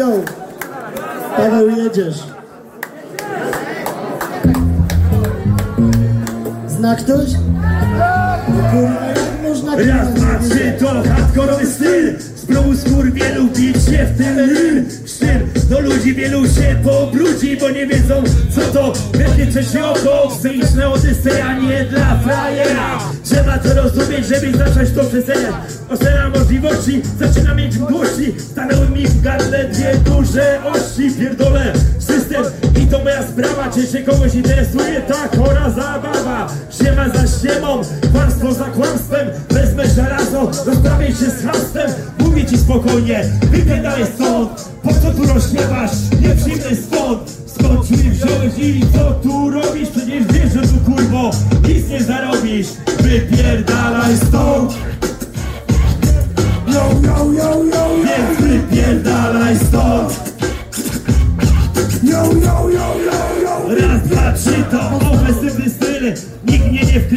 Yo, Paweł jedziesz. Zna ktoś? Kurwa, jak można Raz, dwa, trzy, to hardkorowy styl Spróbuj skór wielu bić się w ten ryl Sztyl do ludzi wielu się pobrudzi Bo nie wiedzą co to Pewnie trzecie oko Psychiczne odyseja nie dla frajera. Trzeba to rozumieć, żeby zacząć to przeceniać Ocena możliwości zaczyna mieć mdłości Stanęły mi w gardle dwie duże ości. Pierdolę system i to moja sprawa. Czy się kogoś interesuje ta chora zabawa? Siema za ściemą, kłamstwo za kłamstwem. Wezmę żelazo, rozprawię się z hastem ci spokojnie, wypierdalaj stąd. Po co tu rozśmiewasz, nieprzyjemny stąd. Skąd mnie wziąłeś i co tu robisz? Przecież wiesz, że tu kurwo nic nie zarobisz. Wypierdalaj stąd. Yo, yo, yo, yo, Więc wypierdalaj stąd. Yo, yo, yo, yo, yo. Raz, dwa, trzy to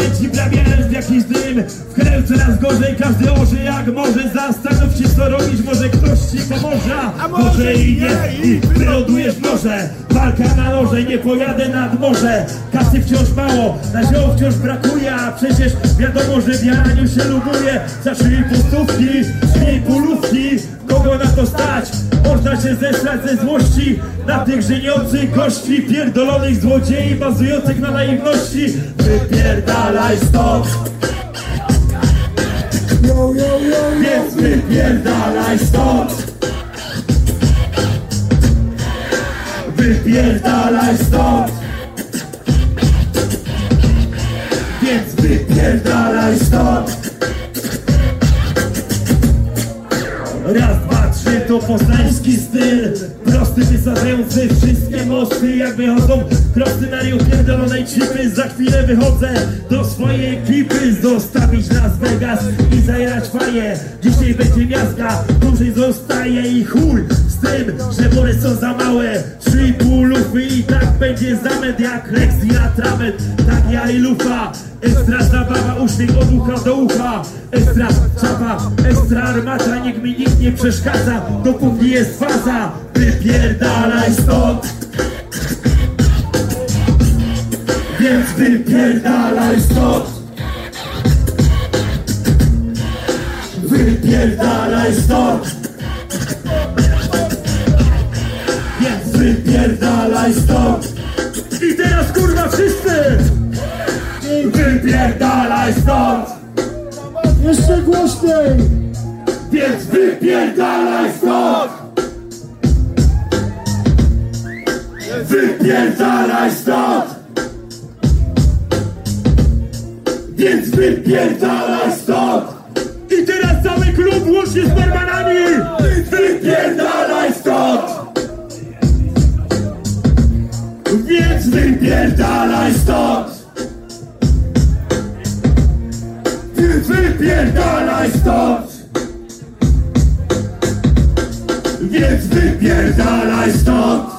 wkręci, wrabiając w jakiś dym. Wkręł coraz gorzej, każdy orze jak może Zastanów się co robisz, może ktoś ci pomoże? A może i nie, i wylądujesz w morze. Walka na noże, nie pojadę nad morze. Kasy wciąż mało, na zioł wciąż brakuje A przecież wiadomo, że w jaraniu się lubuje. Za trzy pustówki, trzy pólówki Kogo na to stać? Można się zesrać ze złości na tych żeniących gości Pierdolonych złodziei bazujących na naiwności. Wypierdalaj stąd, yo, yo, yo. więc wypierdalaj stąd! Wypierdalaj stąd! Więc wypierdalaj stąd! Raz, trzy to poznański styl. Prosty, wysadzający wszystkie mosty. Jak wychodzą prosty na pierdolonej cipy. Za chwilę wychodzę do swojej ekipy. Zostawić Las Vegas i zajrać faję Dzisiaj będzie miazga, dłużej zostaje i chuj że wory są za małe. Trzy pół lufy i tak będzie zamęt Jak Lex i atrament, tak ja i lufa. Ekstra zabawa, uśmiech od ucha do ucha. Ekstra czapa, ekstra armata Niech mi nikt nie przeszkadza. Dopóki jest faza Wypierdalaj stąd. Więc wypierdalaj stąd. Wypierdalaj stąd wypierdalaj stąd. I teraz kurwa wszyscy. Wypierdalaj stąd. Jeszcze głośniej. Więc wypierdalaj stąd. Wypierdalaj stąd. Więc wypierdalaj stąd. I teraz cały klub łącznie z Więc wypierdalaj stąd! Więc wypierdalaj stąd! Więc wypierdalaj stąd!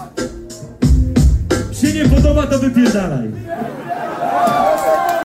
Się nie podoba to wypierdalaj